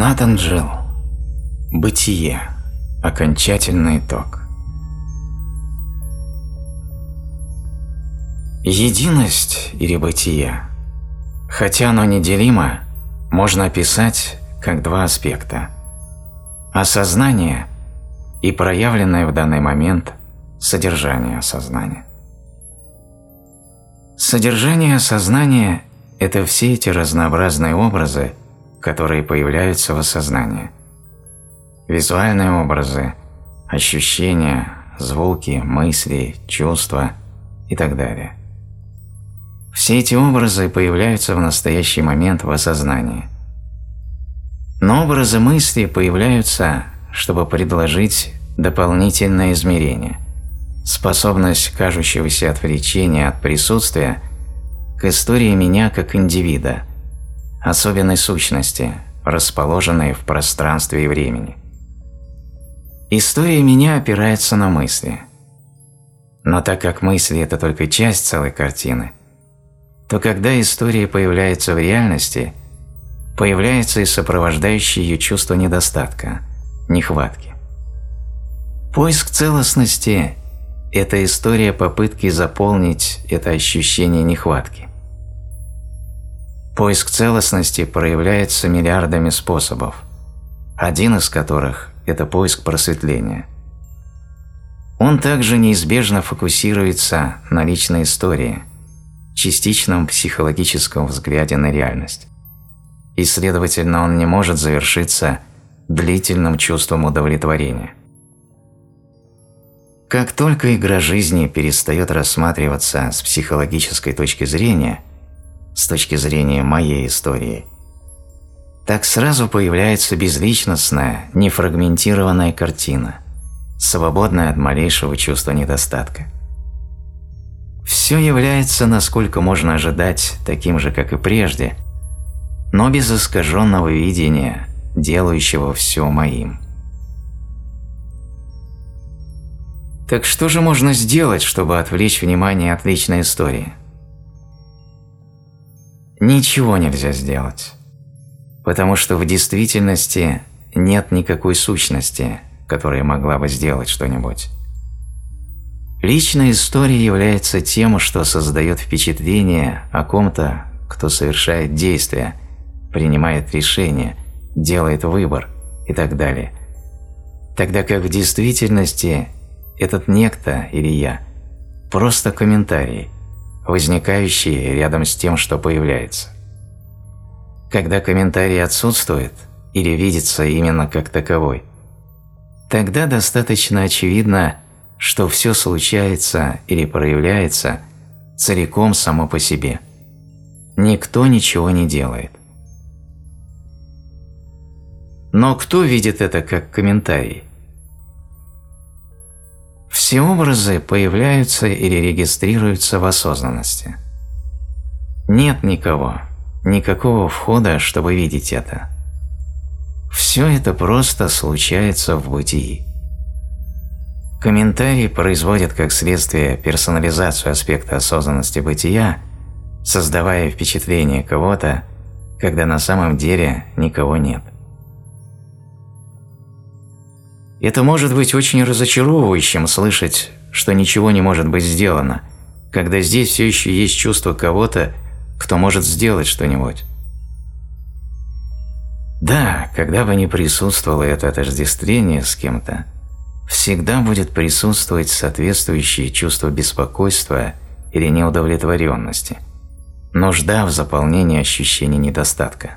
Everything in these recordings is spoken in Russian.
Натан Джилл. Бытие. Окончательный итог. Единость или бытие, хотя оно неделимо, можно описать как два аспекта – осознание и проявленное в данный момент содержание осознания. Содержание осознания – это все эти разнообразные образы, которые появляются в осознании. Визуальные образы, ощущения, звуки, мысли, чувства и так далее. Все эти образы появляются в настоящий момент в осознании. Но образы мысли появляются, чтобы предложить дополнительное измерение, способность кажущегося отвлечения от присутствия к истории меня как индивида, особенной сущности, расположенной в пространстве и времени. История меня опирается на мысли. Но так как мысли – это только часть целой картины, то когда история появляется в реальности, появляется и сопровождающее ее чувство недостатка, нехватки. Поиск целостности – это история попытки заполнить это ощущение нехватки. Поиск целостности проявляется миллиардами способов, один из которых – это поиск просветления. Он также неизбежно фокусируется на личной истории, частичном психологическом взгляде на реальность. И, следовательно, он не может завершиться длительным чувством удовлетворения. Как только игра жизни перестает рассматриваться с психологической точки зрения, с точки зрения моей истории, так сразу появляется безличностная, нефрагментированная картина, свободная от малейшего чувства недостатка. Все является, насколько можно ожидать, таким же, как и прежде, но без искаженного видения, делающего все моим. Так что же можно сделать, чтобы отвлечь внимание от личной истории? Ничего нельзя сделать, потому что в действительности нет никакой сущности, которая могла бы сделать что-нибудь. Личная история является тем, что создает впечатление о ком-то, кто совершает действия, принимает решения, делает выбор и так далее. Тогда как в действительности этот некто или я – просто комментарий, возникающий рядом с тем, что появляется. Когда комментарий отсутствует или видится именно как таковой, тогда достаточно очевидно – что все случается или проявляется целиком само по себе. Никто ничего не делает. Но кто видит это как комментарий? Все образы появляются или регистрируются в осознанности. Нет никого, никакого входа, чтобы видеть это. Все это просто случается в бытии. Комментарий производит как следствие персонализацию аспекта осознанности бытия, создавая впечатление кого-то, когда на самом деле никого нет. Это может быть очень разочаровывающим слышать, что ничего не может быть сделано, когда здесь все еще есть чувство кого-то, кто может сделать что-нибудь. Да, когда бы не присутствовало это отождествление с кем-то, всегда будет присутствовать соответствующее чувство беспокойства или неудовлетворенности, нужда в заполнении ощущения недостатка.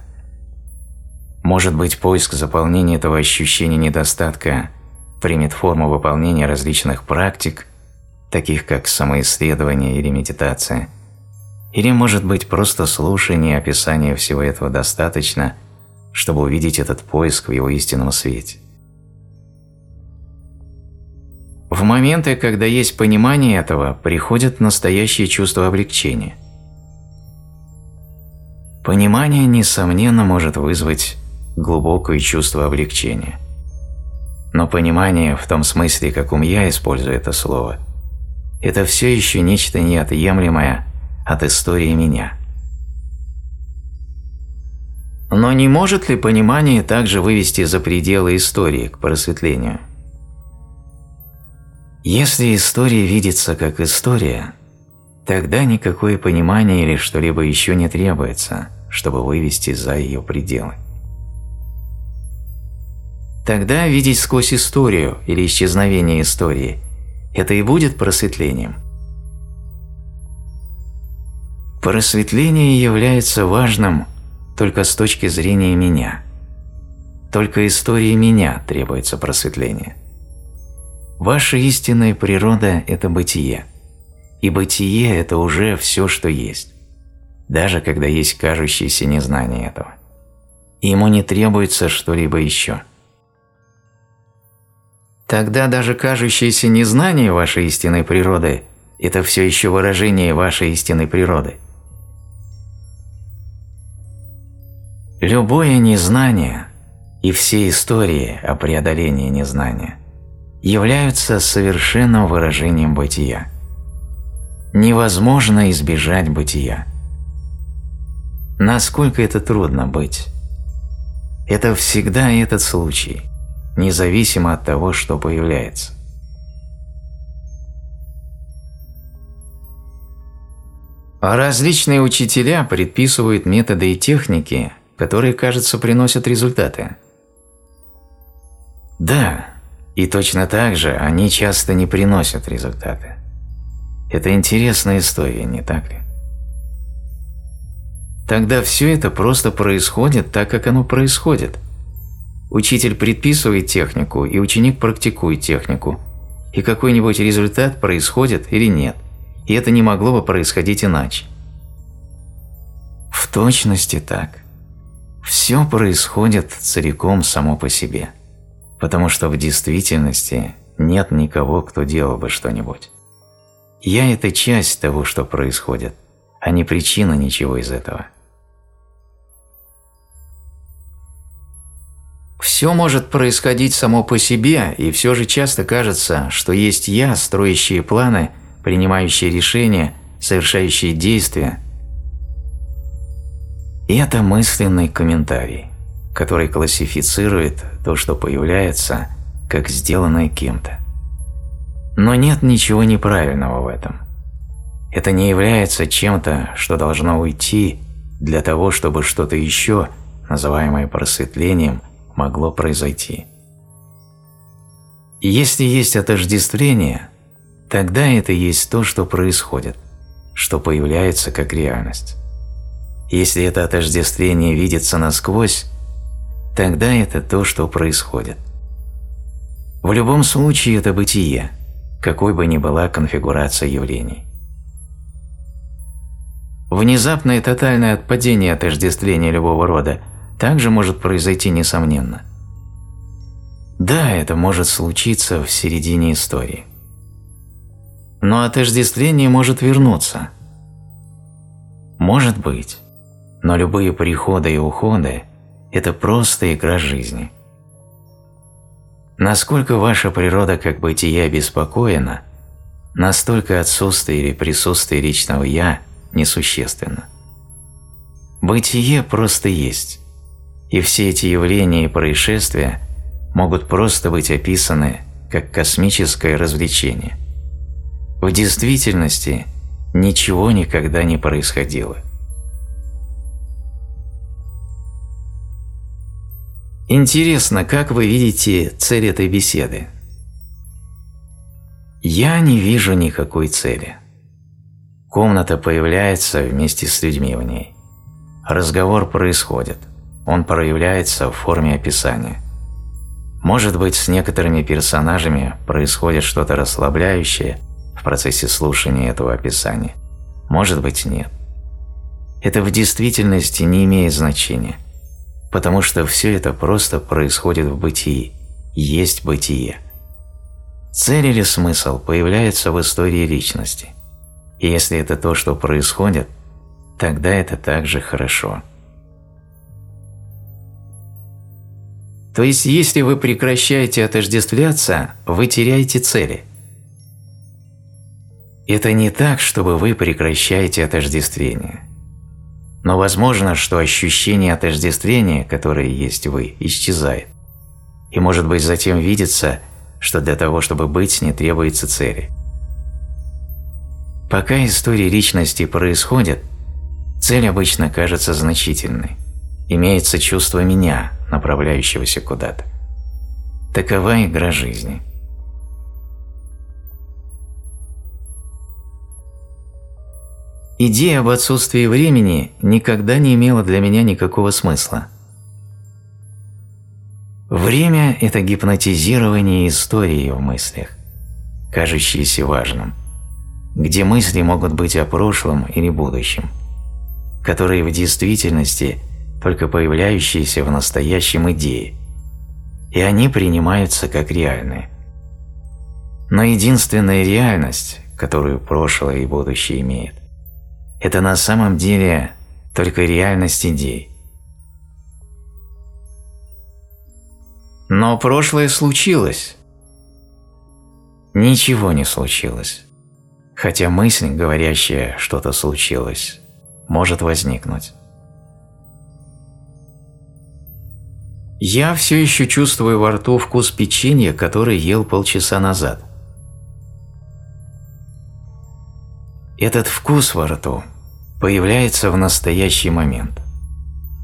Может быть, поиск заполнения этого ощущения недостатка примет форму выполнения различных практик, таких как самоисследование или медитация, или может быть просто слушание и описание всего этого достаточно, чтобы увидеть этот поиск в его истинном свете. В моменты, когда есть понимание этого, приходит настоящее чувство облегчения. Понимание, несомненно, может вызвать глубокое чувство облегчения. Но понимание, в том смысле, каком я использую это слово, это все еще нечто неотъемлемое от истории меня. Но не может ли понимание также вывести за пределы истории к просветлению? Если история видится как история, тогда никакое понимание или что-либо еще не требуется, чтобы вывести за ее пределы. Тогда видеть сквозь историю или исчезновение истории – это и будет просветлением. Просветление является важным только с точки зрения меня. Только истории меня требуется просветление. Ваша истинная природа – это бытие. И бытие – это уже все, что есть. Даже когда есть кажущееся незнание этого. И ему не требуется что-либо еще – Тогда даже кажущееся незнание вашей истинной природы – это все еще выражение вашей истинной природы. Любое незнание и все истории о преодолении незнания являются совершенным выражением бытия. Невозможно избежать бытия. Насколько это трудно быть? Это всегда этот случай независимо от того, что появляется. А различные учителя предписывают методы и техники, которые, кажется, приносят результаты. Да, и точно так же они часто не приносят результаты. Это интересная история, не так ли? Тогда все это просто происходит так, как оно происходит – Учитель предписывает технику, и ученик практикует технику. И какой-нибудь результат происходит или нет. И это не могло бы происходить иначе. В точности так. Все происходит целиком само по себе. Потому что в действительности нет никого, кто делал бы что-нибудь. Я – это часть того, что происходит, а не причина ничего из этого. Все может происходить само по себе, и все же часто кажется, что есть «я», строящие планы, принимающие решения, совершающие действия. И это мысленный комментарий, который классифицирует то, что появляется, как сделанное кем-то. Но нет ничего неправильного в этом. Это не является чем-то, что должно уйти для того, чтобы что-то еще, называемое просветлением – могло произойти. Если есть отождествление, тогда это есть то, что происходит, что появляется как реальность. Если это отождествление видится насквозь, тогда это то, что происходит. В любом случае это бытие, какой бы ни была конфигурация явлений. Внезапное тотальное отпадение отождествления любого рода также может произойти несомненно. Да, это может случиться в середине истории. Но отождествление может вернуться. Может быть, но любые приходы и уходы – это просто игра жизни. Насколько ваша природа как бытия беспокоена, настолько отсутствие или присутствие личного «я» несущественно. Бытие просто есть и все эти явления и происшествия могут просто быть описаны как космическое развлечение. В действительности ничего никогда не происходило. Интересно, как вы видите цель этой беседы? Я не вижу никакой цели. Комната появляется вместе с людьми в ней. Разговор происходит он проявляется в форме описания. Может быть, с некоторыми персонажами происходит что-то расслабляющее в процессе слушания этого описания. Может быть, нет. Это в действительности не имеет значения, потому что все это просто происходит в бытии, есть бытие. Цель или смысл появляется в истории личности. И если это то, что происходит, тогда это также хорошо. То есть, если вы прекращаете отождествляться, вы теряете цели. Это не так, чтобы вы прекращаете отождествление. Но возможно, что ощущение отождествления, которое есть вы, исчезает. И может быть затем видится, что для того, чтобы быть, не требуется цели. Пока истории личности происходят, цель обычно кажется значительной. Имеется чувство «меня», направляющегося куда-то. Такова игра жизни. Идея об отсутствии времени никогда не имела для меня никакого смысла. Время – это гипнотизирование истории в мыслях, кажущиеся важным, где мысли могут быть о прошлом или будущем, которые в действительности только появляющиеся в настоящем идее, и они принимаются как реальные. Но единственная реальность, которую прошлое и будущее имеет, это на самом деле только реальность идей. Но прошлое случилось. Ничего не случилось. Хотя мысль, говорящая «что-то случилось», может возникнуть. Я все еще чувствую во рту вкус печенья, который ел полчаса назад. Этот вкус во рту появляется в настоящий момент.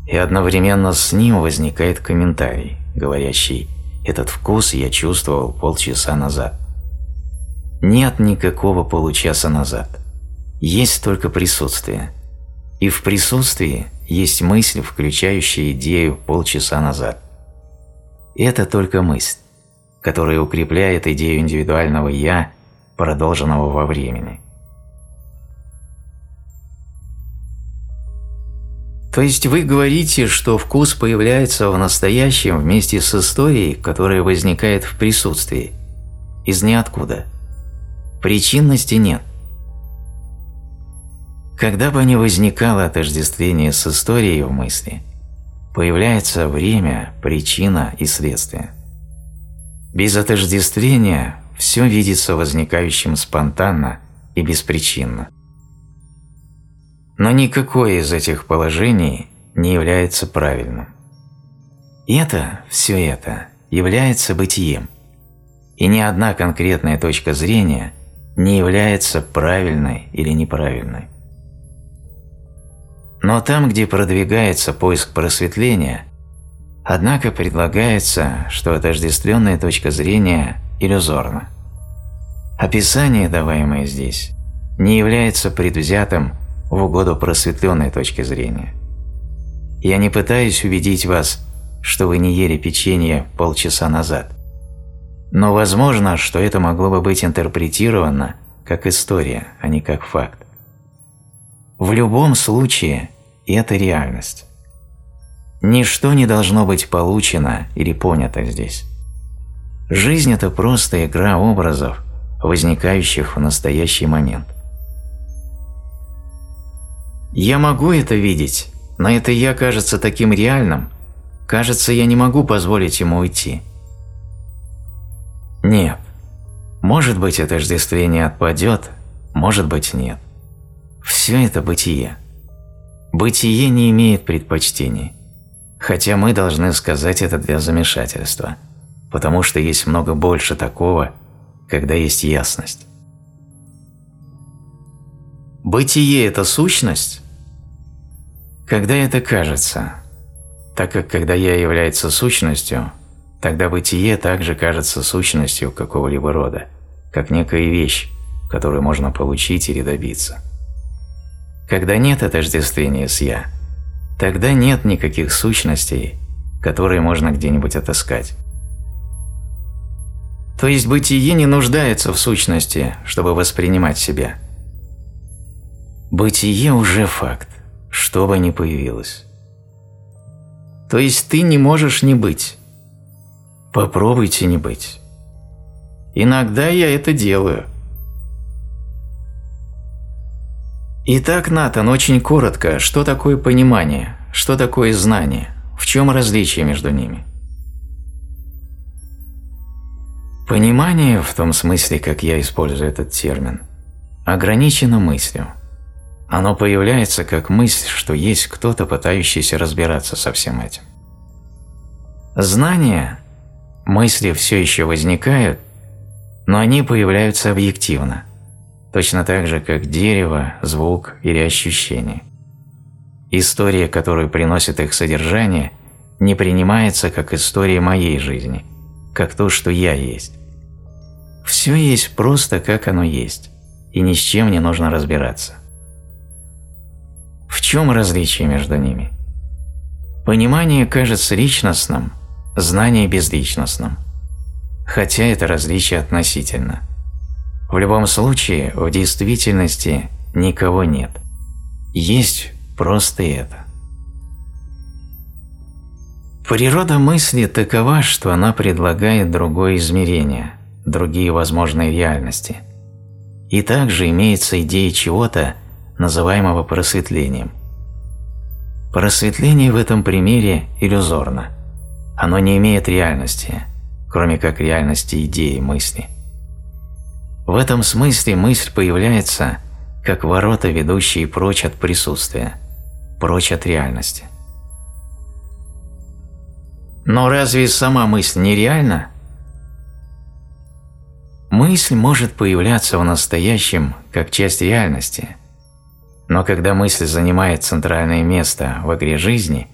И одновременно с ним возникает комментарий, говорящий «этот вкус я чувствовал полчаса назад». Нет никакого получаса назад. Есть только присутствие. И в присутствии есть мысль, включающая идею полчаса назад. Это только мысль, которая укрепляет идею индивидуального «я», продолженного во времени. То есть вы говорите, что вкус появляется в настоящем вместе с историей, которая возникает в присутствии, из ниоткуда. Причинности нет. Когда бы ни возникало отождествление с историей в мысли, появляется время, причина и следствие. Без отождествления все видится возникающим спонтанно и беспричинно. Но никакое из этих положений не является правильным. Это, все это, является бытием. И ни одна конкретная точка зрения не является правильной или неправильной. Но там, где продвигается поиск просветления, однако предлагается, что отождествленная точка зрения иллюзорна. Описание, даваемое здесь, не является предвзятым в угоду просветленной точки зрения. Я не пытаюсь убедить вас, что вы не ели печенье полчаса назад. Но возможно, что это могло бы быть интерпретировано как история, а не как факт. В любом случае, это реальность. Ничто не должно быть получено или понято здесь. Жизнь – это просто игра образов, возникающих в настоящий момент. Я могу это видеть, но это я кажется таким реальным. Кажется, я не могу позволить ему уйти. Нет. Может быть, отождествление отпадет, может быть, нет. Все это бытие. Бытие не имеет предпочтений. Хотя мы должны сказать это для замешательства, потому что есть много больше такого, когда есть ясность. Бытие – это сущность? Когда это кажется, так как когда я является сущностью, тогда бытие также кажется сущностью какого-либо рода, как некая вещь, которую можно получить или добиться. Когда нет отождествления с «я», тогда нет никаких сущностей, которые можно где-нибудь отыскать. То есть бытие не нуждается в сущности, чтобы воспринимать себя. Бытие уже факт что бы ни появилось. То есть ты не можешь не быть. Попробуйте не быть. Иногда я это делаю. Итак, Натан, очень коротко, что такое понимание, что такое знание, в чем различие между ними? Понимание, в том смысле, как я использую этот термин, ограничено мыслью. Оно появляется как мысль, что есть кто-то, пытающийся разбираться со всем этим. Знания, мысли все еще возникают, но они появляются объективно, точно так же, как дерево, звук или ощущение. История, которую приносит их содержание, не принимается как история моей жизни, как то, что я есть. Все есть просто как оно есть, и ни с чем не нужно разбираться. В чем различие между ними? Понимание кажется личностным, знание безличностным. Хотя это различие относительно. В любом случае, в действительности никого нет. Есть просто это. Природа мысли такова, что она предлагает другое измерение, другие возможные реальности. И также имеется идея чего-то, называемого просветлением. Просветление в этом примере иллюзорно. Оно не имеет реальности, кроме как реальности идеи мысли. В этом смысле мысль появляется как ворота, ведущие прочь от присутствия, прочь от реальности. Но разве сама мысль нереальна? Мысль может появляться в настоящем как часть реальности, но когда мысль занимает центральное место в игре жизни,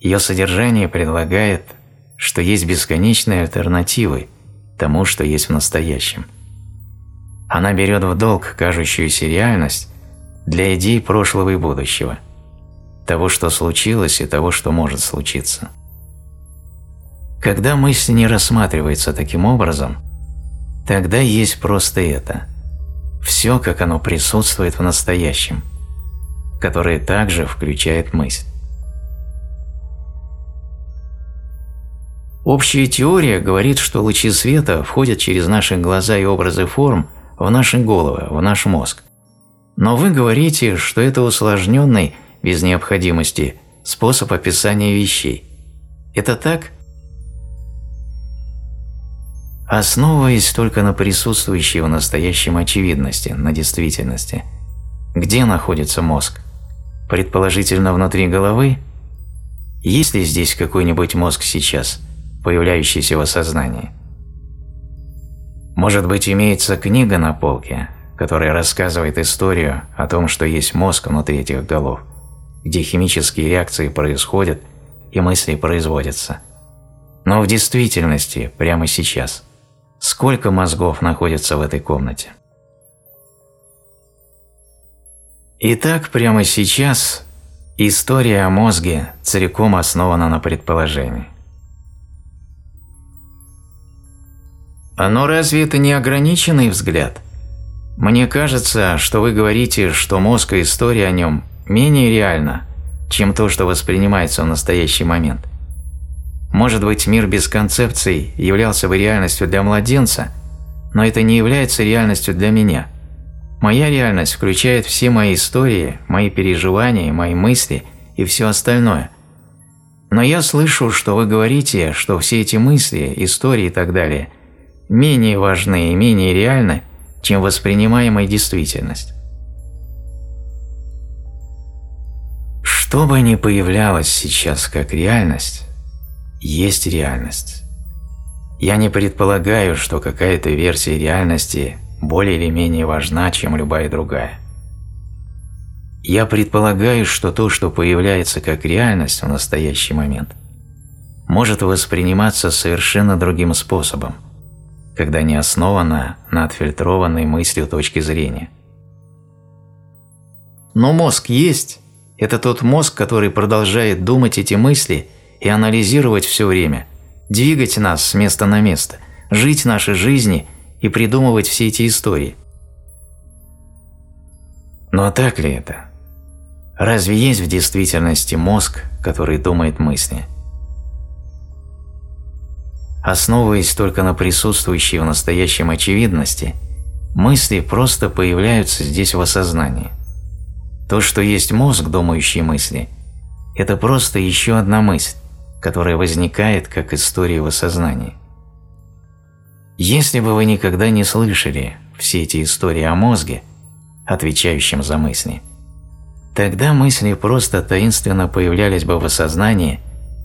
ее содержание предлагает, что есть бесконечные альтернативы тому, что есть в настоящем. Она берет в долг кажущуюся реальность для идей прошлого и будущего, того, что случилось и того, что может случиться. Когда мысль не рассматривается таким образом, тогда есть просто это – все, как оно присутствует в настоящем – которое также включает мысль. Общая теория говорит, что лучи света входят через наши глаза и образы форм в наши головы, в наш мозг. Но вы говорите, что это усложненный, без необходимости, способ описания вещей. Это так? Основываясь только на присутствующей в настоящем очевидности, на действительности, где находится мозг? Предположительно, внутри головы? Есть ли здесь какой-нибудь мозг сейчас, появляющийся в осознании? Может быть, имеется книга на полке, которая рассказывает историю о том, что есть мозг внутри этих голов, где химические реакции происходят и мысли производятся. Но в действительности, прямо сейчас, сколько мозгов находится в этой комнате? Итак, прямо сейчас история о мозге целиком основана на предположении. Но разве это не ограниченный взгляд? Мне кажется, что вы говорите, что мозг и история о нем менее реальна, чем то, что воспринимается в настоящий момент. Может быть, мир без концепций являлся бы реальностью для младенца, но это не является реальностью для меня – Моя реальность включает все мои истории, мои переживания, мои мысли и все остальное. Но я слышу, что вы говорите, что все эти мысли, истории и так далее менее важны и менее реальны, чем воспринимаемая действительность. Что бы ни появлялось сейчас как реальность, есть реальность. Я не предполагаю, что какая-то версия реальности более или менее важна, чем любая другая. Я предполагаю, что то, что появляется как реальность в настоящий момент, может восприниматься совершенно другим способом, когда не основано на отфильтрованной мыслью точки зрения. Но мозг есть. Это тот мозг, который продолжает думать эти мысли и анализировать все время, двигать нас с места на место, жить наши жизни и придумывать все эти истории. Но так ли это? Разве есть в действительности мозг, который думает мысли? Основываясь только на присутствующей в настоящем очевидности, мысли просто появляются здесь в осознании. То, что есть мозг, думающий мысли, это просто еще одна мысль, которая возникает как история в осознании. Если бы вы никогда не слышали все эти истории о мозге, отвечающем за мысли, тогда мысли просто таинственно появлялись бы в осознании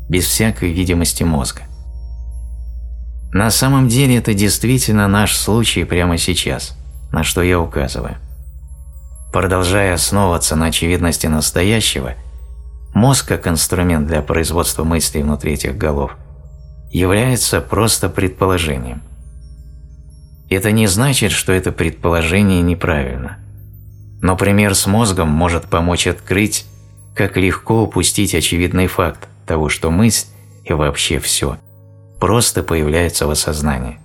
без всякой видимости мозга. На самом деле это действительно наш случай прямо сейчас, на что я указываю. Продолжая основываться на очевидности настоящего, мозг как инструмент для производства мыслей внутри этих голов является просто предположением. Это не значит, что это предположение неправильно. Но пример с мозгом может помочь открыть, как легко упустить очевидный факт того, что мысль и вообще все просто появляется в осознании.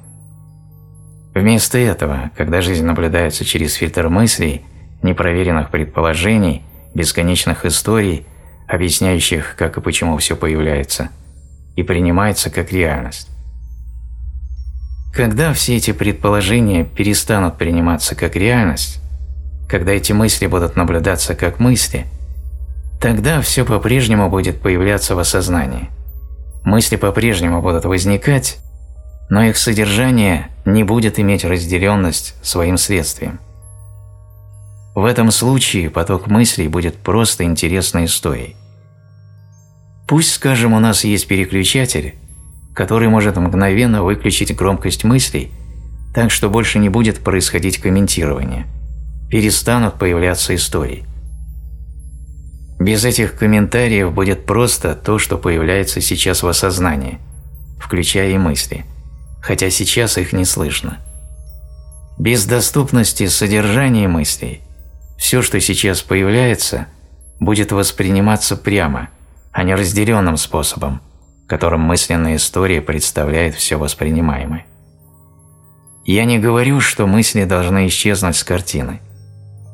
Вместо этого, когда жизнь наблюдается через фильтр мыслей, непроверенных предположений, бесконечных историй, объясняющих, как и почему все появляется, и принимается как реальность. Когда все эти предположения перестанут приниматься как реальность, когда эти мысли будут наблюдаться как мысли, тогда все по-прежнему будет появляться в осознании. Мысли по-прежнему будут возникать, но их содержание не будет иметь разделенность своим следствием. В этом случае поток мыслей будет просто интересной историей. Пусть, скажем, у нас есть переключатель, который может мгновенно выключить громкость мыслей, так что больше не будет происходить комментирование, перестанут появляться истории – без этих комментариев будет просто то, что появляется сейчас в осознании, включая и мысли, хотя сейчас их не слышно. Без доступности содержания мыслей все, что сейчас появляется, будет восприниматься прямо, а не разделенным способом, которым мысленная история представляет все воспринимаемое. Я не говорю, что мысли должны исчезнуть с картины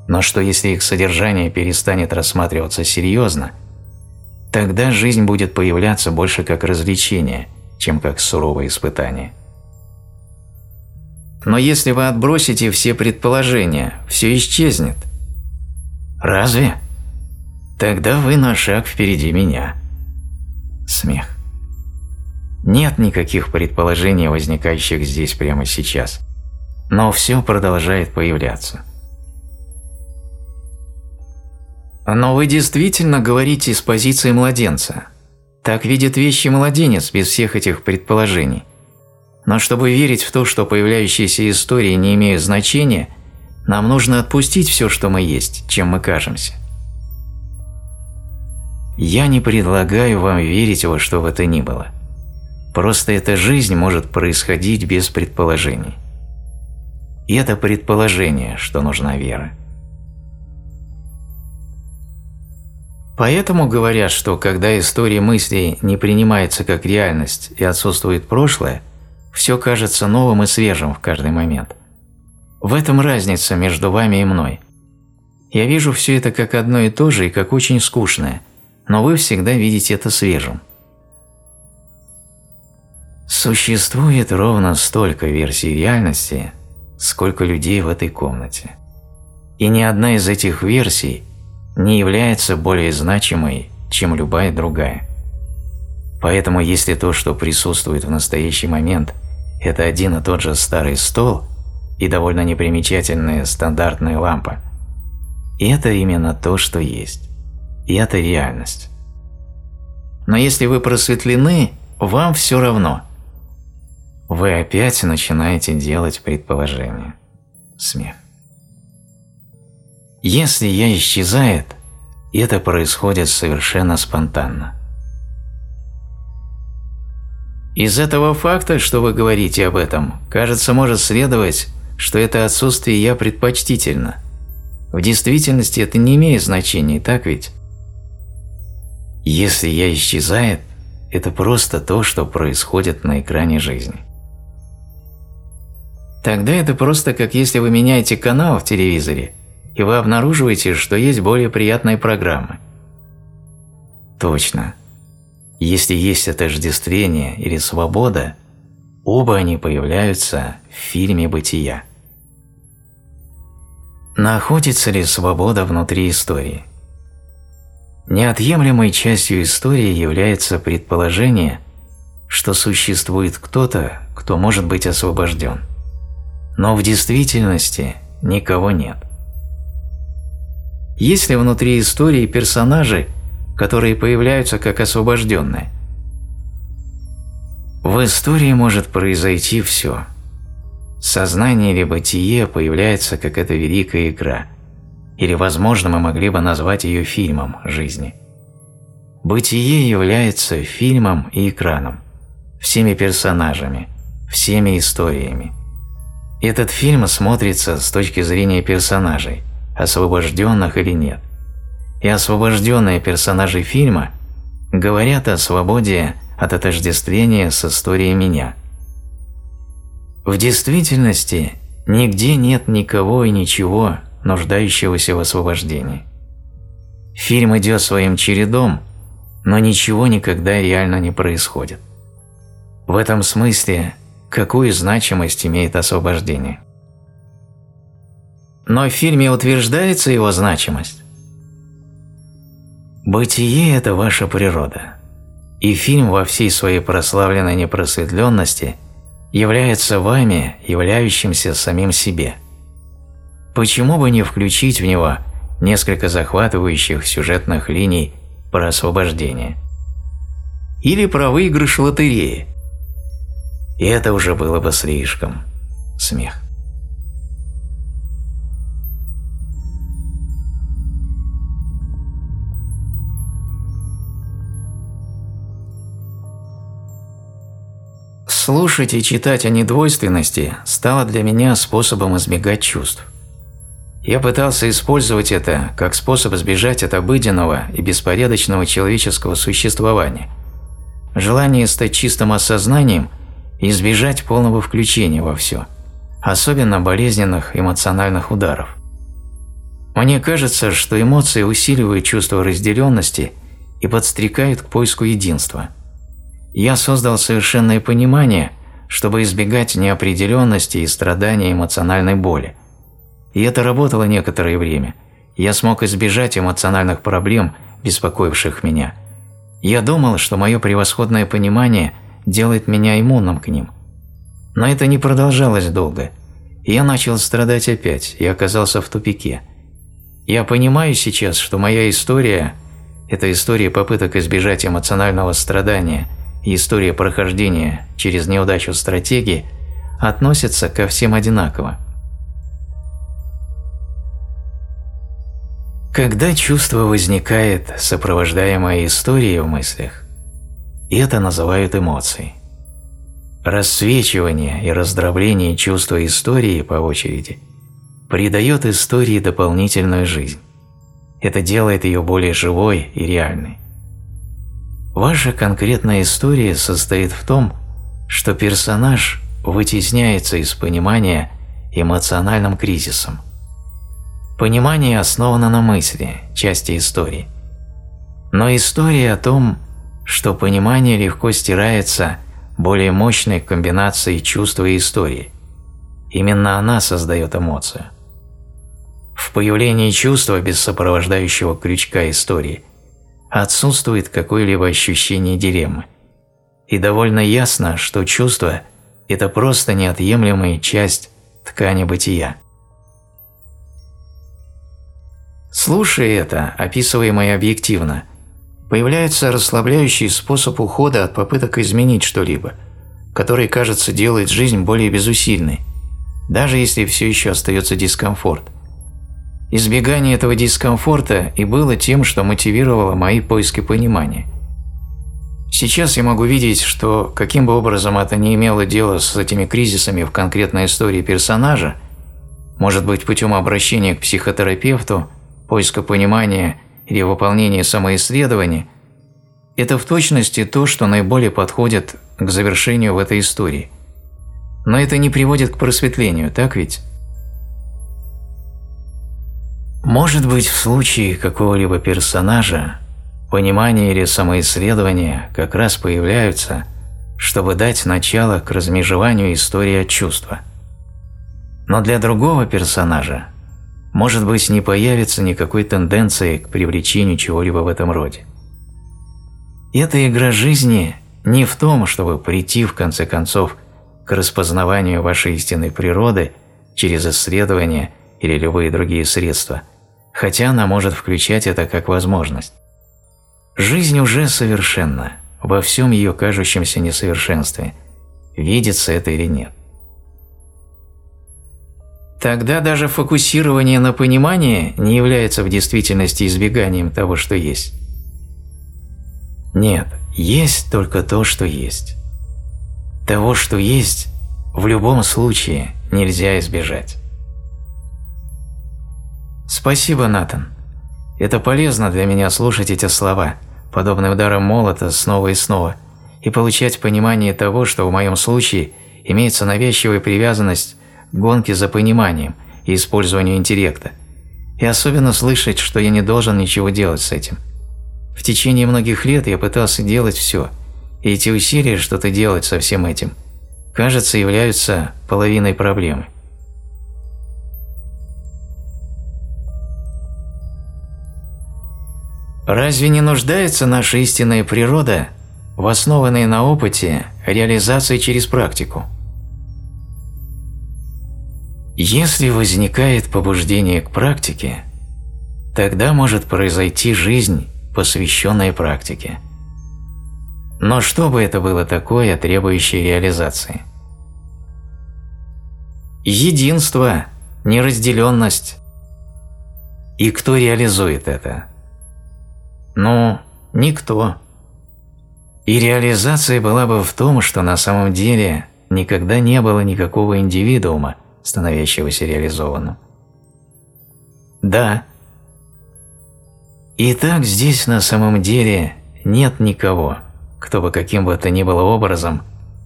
но что если их содержание перестанет рассматриваться серьезно, тогда жизнь будет появляться больше как развлечение, чем как суровое испытание. Но если вы отбросите все предположения, все исчезнет. Разве? Тогда вы на шаг впереди меня. Смех. Нет никаких предположений, возникающих здесь прямо сейчас. Но все продолжает появляться. Но вы действительно говорите с позиции младенца. Так видит вещи младенец без всех этих предположений. Но чтобы верить в то, что появляющиеся истории не имеют значения, нам нужно отпустить все, что мы есть, чем мы кажемся. Я не предлагаю вам верить во что бы то ни было. Просто эта жизнь может происходить без предположений. И это предположение, что нужна вера. Поэтому говорят, что когда история мыслей не принимается как реальность и отсутствует прошлое, все кажется новым и свежим в каждый момент. В этом разница между вами и мной. Я вижу все это как одно и то же и как очень скучное, но вы всегда видите это свежим. Существует ровно столько версий реальности, сколько людей в этой комнате. И ни одна из этих версий не является более значимой, чем любая другая. Поэтому если то, что присутствует в настоящий момент, это один и тот же старый стол и довольно непримечательная стандартная лампа, это именно то, что есть. И это реальность. Но если вы просветлены, вам все равно. Вы опять начинаете делать предположения. Смех. Если я исчезает, это происходит совершенно спонтанно. Из этого факта, что вы говорите об этом, кажется, может следовать, что это отсутствие «я» предпочтительно. В действительности это не имеет значения, так ведь? Если «я» исчезает, это просто то, что происходит на экране жизни. Тогда это просто как если вы меняете канал в телевизоре – и вы обнаруживаете, что есть более приятные программы. Точно. Если есть отождествление или свобода, оба они появляются в фильме «Бытия». Находится ли свобода внутри истории? Неотъемлемой частью истории является предположение, что существует кто-то, кто может быть освобожден. Но в действительности никого нет. Есть ли внутри истории персонажи, которые появляются как освобожденные? В истории может произойти все. Сознание или бытие появляется как эта великая игра. Или, возможно, мы могли бы назвать ее фильмом жизни. Бытие является фильмом и экраном, всеми персонажами, всеми историями. Этот фильм смотрится с точки зрения персонажей, освобожденных или нет. И освобожденные персонажи фильма говорят о свободе от отождествления с историей меня. В действительности нигде нет никого и ничего, нуждающегося в освобождении. Фильм идет своим чередом, но ничего никогда реально не происходит. В этом смысле, какую значимость имеет освобождение? Но в фильме утверждается его значимость. Бытие – это ваша природа, и фильм во всей своей прославленной непросветленности является вами, являющимся самим себе. Почему бы не включить в него несколько захватывающих сюжетных линий про освобождение? Или про выигрыш лотереи? И это уже было бы слишком. Смех. Слушать и читать о недвойственности стало для меня способом избегать чувств. Я пытался использовать это как способ избежать от обыденного и беспорядочного человеческого существования. Желание стать чистым осознанием и избежать полного включения во все, особенно болезненных эмоциональных ударов. Мне кажется, что эмоции усиливают чувство разделенности и подстрекают к поиску единства – я создал совершенное понимание, чтобы избегать неопределенности и страдания эмоциональной боли. И это работало некоторое время. Я смог избежать эмоциональных проблем, беспокоивших меня. Я думал, что мое превосходное понимание делает меня иммунным к ним. Но это не продолжалось долго. Я начал страдать опять и оказался в тупике. Я понимаю сейчас, что моя история – это история попыток избежать эмоционального страдания – история прохождения через неудачу стратегии относятся ко всем одинаково. Когда чувство возникает, сопровождаемое историей в мыслях, это называют эмоцией. Рассвечивание и раздробление чувства истории по очереди придает истории дополнительную жизнь. Это делает ее более живой и реальной. Ваша конкретная история состоит в том, что персонаж вытесняется из понимания эмоциональным кризисом. Понимание основано на мысли, части истории. Но история о том, что понимание легко стирается более мощной комбинацией чувства и истории. Именно она создает эмоцию. В появлении чувства без сопровождающего крючка истории – отсутствует какое-либо ощущение дилеммы. И довольно ясно, что чувство – это просто неотъемлемая часть ткани бытия. Слушая это, описываемое объективно, появляется расслабляющий способ ухода от попыток изменить что-либо, который, кажется, делает жизнь более безусильной, даже если все еще остается дискомфорт – Избегание этого дискомфорта и было тем, что мотивировало мои поиски понимания. Сейчас я могу видеть, что каким бы образом это ни имело дело с этими кризисами в конкретной истории персонажа, может быть путем обращения к психотерапевту, поиска понимания или выполнения самоисследования, это в точности то, что наиболее подходит к завершению в этой истории. Но это не приводит к просветлению, так ведь? Может быть, в случае какого-либо персонажа понимание или самоисследование как раз появляются, чтобы дать начало к размежеванию истории от чувства. Но для другого персонажа может быть не появится никакой тенденции к привлечению чего-либо в этом роде. Эта игра жизни не в том, чтобы прийти в конце концов к распознаванию вашей истинной природы через исследование или любые другие средства – хотя она может включать это как возможность. Жизнь уже совершенна во всем ее кажущемся несовершенстве, видится это или нет. Тогда даже фокусирование на понимании не является в действительности избеганием того, что есть. Нет, есть только то, что есть. Того, что есть, в любом случае нельзя избежать. Спасибо, Натан. Это полезно для меня слушать эти слова, подобные ударам молота снова и снова, и получать понимание того, что в моем случае имеется навязчивая привязанность к гонке за пониманием и использованию интеллекта, и особенно слышать, что я не должен ничего делать с этим. В течение многих лет я пытался делать все, и эти усилия что-то делать со всем этим, кажется, являются половиной проблемы. Разве не нуждается наша истинная природа в основанной на опыте реализации через практику? Если возникает побуждение к практике, тогда может произойти жизнь, посвященная практике. Но что бы это было такое, требующее реализации? Единство, неразделенность. И кто реализует это? Ну, никто. И реализация была бы в том, что на самом деле никогда не было никакого индивидуума, становящегося реализованным. Да. Итак, здесь на самом деле нет никого, кто бы каким бы то ни было образом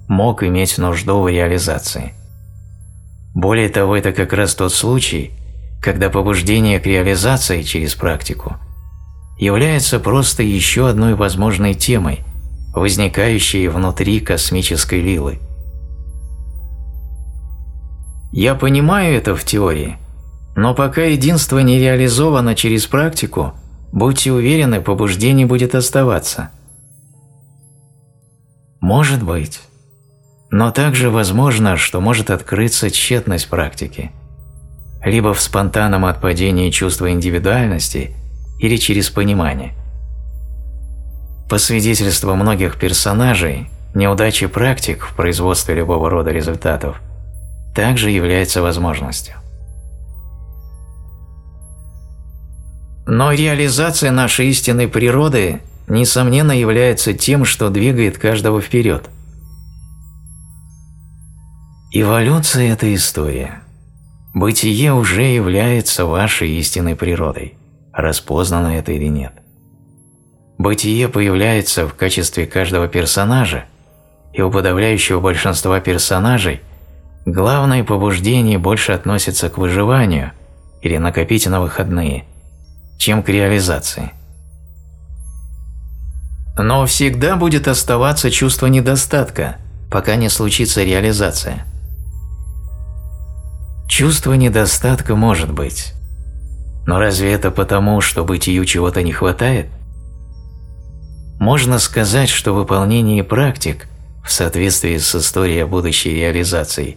мог иметь нужду в реализации. Более того, это как раз тот случай, когда побуждение к реализации через практику является просто еще одной возможной темой, возникающей внутри космической лилы. Я понимаю это в теории, но пока единство не реализовано через практику, будьте уверены, побуждение будет оставаться. Может быть. Но также возможно, что может открыться тщетность практики. Либо в спонтанном отпадении чувства индивидуальности – или через понимание. По свидетельству многих персонажей, неудачи практик в производстве любого рода результатов также является возможностью. Но реализация нашей истинной природы несомненно является тем, что двигает каждого вперед. Эволюция – это история. Бытие уже является вашей истинной природой распознано это или нет. Бытие появляется в качестве каждого персонажа, и у подавляющего большинства персонажей главное побуждение больше относится к выживанию или накопить на выходные, чем к реализации. Но всегда будет оставаться чувство недостатка, пока не случится реализация. Чувство недостатка может быть, но разве это потому, что бытию чего-то не хватает? Можно сказать, что выполнение практик в соответствии с историей будущей реализации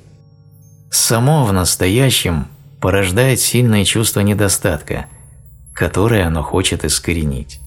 само в настоящем порождает сильное чувство недостатка, которое оно хочет искоренить.